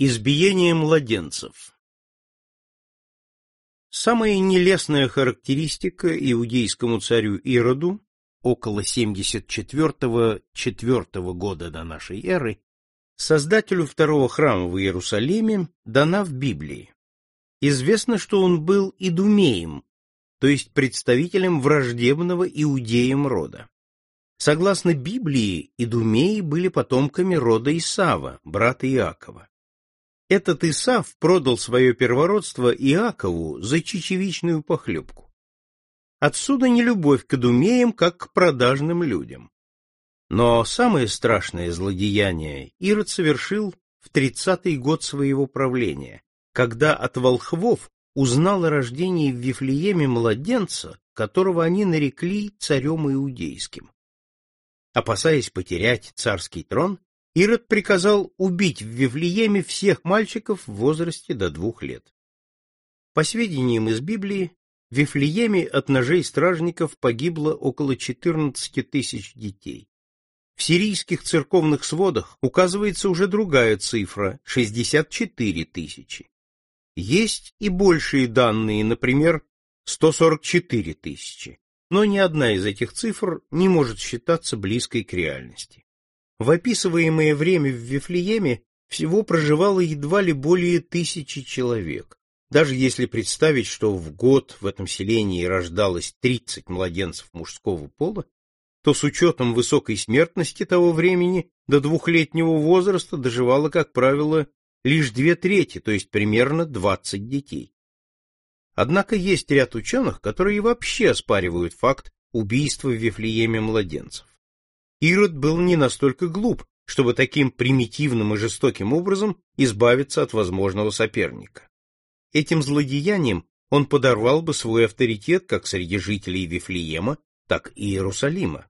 Избиение младенцев Самая нелестная характеристика иудейскому царю Ироду около 74-4 года до нашей эры, создателю второго храма в Иерусалиме, дана в Библии. Известно, что он был идумеем, то есть представителем враждебного иудеям рода. Согласно Библии, идумеи были потомками рода Исава, брата Иакова. Этот Исав продал свое первородство Иакову за чечевичную похлебку. Отсюда не любовь к идумеям, как к продажным людям. Но самое страшное злодеяние Ирод совершил в тридцатый год своего правления, когда от волхвов узнал о рождении в Вифлееме младенца, которого они нарекли царем иудейским. Опасаясь потерять царский трон, Ирод приказал убить в Вифлееме всех мальчиков в возрасте до двух лет. По сведениям из Библии, в Вифлееме от ножей стражников погибло около 14 тысяч детей. В сирийских церковных сводах указывается уже другая цифра – 64 тысячи. Есть и большие данные, например, 144 тысячи, но ни одна из этих цифр не может считаться близкой к реальности. В описываемое время в Вифлееме всего проживало едва ли более тысячи человек. Даже если представить, что в год в этом селении рождалось 30 младенцев мужского пола, то с учетом высокой смертности того времени до двухлетнего возраста доживало, как правило, лишь две трети, то есть примерно 20 детей. Однако есть ряд ученых, которые вообще оспаривают факт убийства в Вифлееме младенцев. Ирод был не настолько глуп, чтобы таким примитивным и жестоким образом избавиться от возможного соперника. Этим злодеянием он подорвал бы свой авторитет как среди жителей Вифлеема, так и Иерусалима.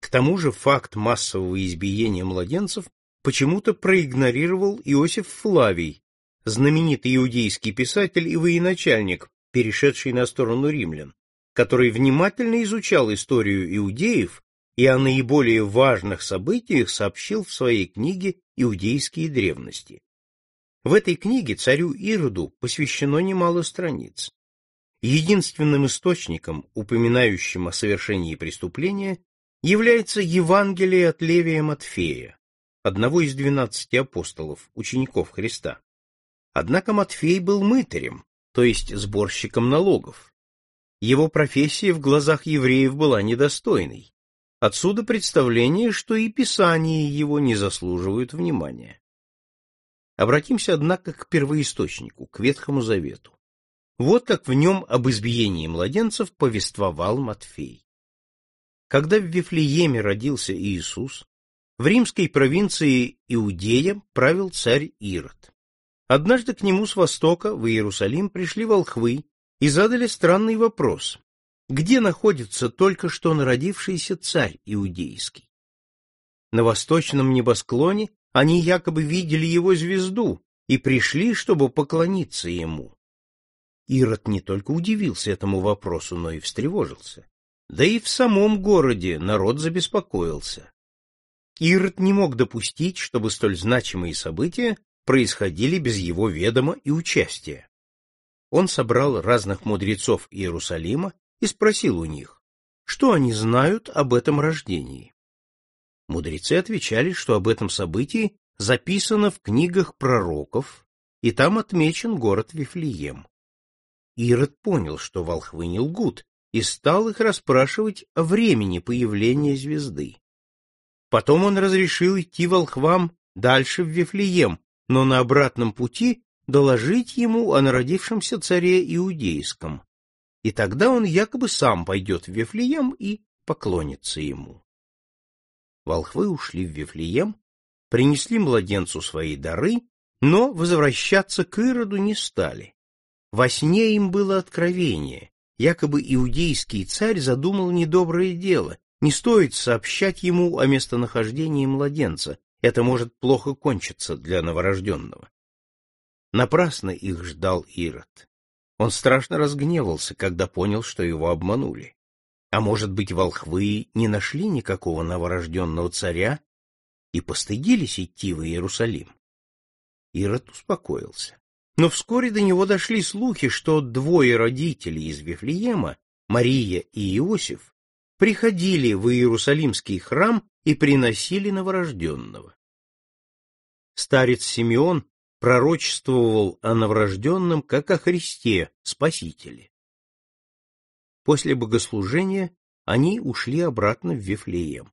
К тому же факт массового избиения младенцев почему-то проигнорировал Иосиф Флавий, знаменитый иудейский писатель и военачальник, перешедший на сторону римлян, который внимательно изучал историю иудеев и о наиболее важных событиях сообщил в своей книге «Иудейские древности». В этой книге царю Ироду посвящено немало страниц. Единственным источником, упоминающим о совершении преступления, является Евангелие от Левия Матфея, одного из двенадцати апостолов, учеников Христа. Однако Матфей был мытарем, то есть сборщиком налогов. Его профессия в глазах евреев была недостойной. Отсюда представление, что и писания его не заслуживают внимания. Обратимся, однако, к первоисточнику, к Ветхому Завету. Вот как в нем об избиении младенцев повествовал Матфей. Когда в Вифлееме родился Иисус, в римской провинции Иудея правил царь Ирод. Однажды к нему с востока в Иерусалим пришли волхвы и задали странный вопрос: где находится только что народившийся царь иудейский? На восточном небосклоне они якобы видели его звезду и пришли, чтобы поклониться ему. Ирод не только удивился этому вопросу, но и встревожился. Да и в самом городе народ забеспокоился. Ирод не мог допустить, чтобы столь значимые события происходили без его ведома и участия. Он собрал разных мудрецов Иерусалима и спросил у них, что они знают об этом рождении. Мудрецы отвечали, что об этом событии записано в книгах пророков, и там отмечен город Вифлеем. Ирод понял, что волхвы не лгут, и стал их расспрашивать о времени появления звезды. Потом он разрешил идти волхвам дальше в Вифлеем, но на обратном пути доложить ему о народившемся царе Иудейском. И тогда он якобы сам пойдет в Вифлеем и поклонится ему. Волхвы ушли в Вифлеем, принесли младенцу свои дары, но возвращаться к Ироду не стали. Во сне им было откровение, якобы иудейский царь задумал недоброе дело не стоит сообщать ему о местонахождении младенца, это может плохо кончиться для новорожденного. Напрасно их ждал Ирод. Он страшно разгневался, когда понял, что его обманули. А может быть, волхвы не нашли никакого новорожденного царя и постыдились идти в Иерусалим? Ирод успокоился. Но вскоре до него дошли слухи, что двое родителей из Вифлеема, Мария и Иосиф, приходили в Иерусалимский храм и приносили новорожденного. Старец Симеон пророчествовал о новорожденном как о Христе, Спасителе. После богослужения они ушли обратно в Вифлеем.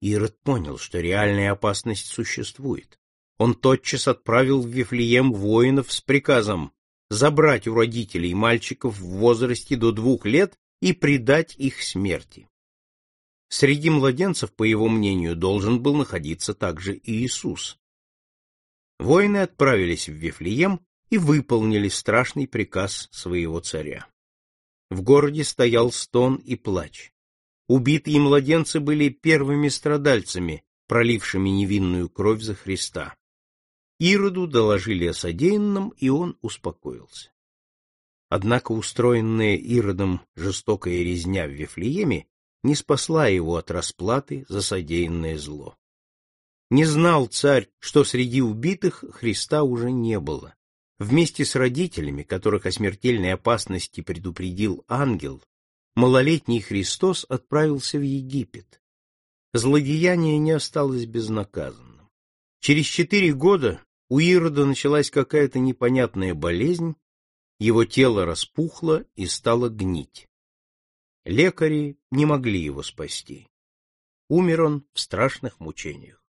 Ирод понял, что реальная опасность существует. Он тотчас отправил в Вифлеем воинов с приказом забрать у родителей мальчиков в возрасте до двух лет и предать их смерти. Среди младенцев, по его мнению, должен был находиться также и Иисус. Воины отправились в Вифлеем и выполнили страшный приказ своего царя. В городе стоял стон и плач. Убитые младенцы были первыми страдальцами, пролившими невинную кровь за Христа. Ироду доложили о содеянном, и он успокоился. Однако устроенная Иродом жестокая резня в Вифлееме не спасла его от расплаты за содеянное зло. Не знал царь, что среди убитых Христа уже не было. Вместе с родителями, которых о смертельной опасности предупредил ангел, малолетний Христос отправился в Египет. Злодеяние не осталось безнаказанным. Через четыре года у Ирода началась какая-то непонятная болезнь, его тело распухло и стало гнить. Лекари не могли его спасти. Умер он в страшных мучениях.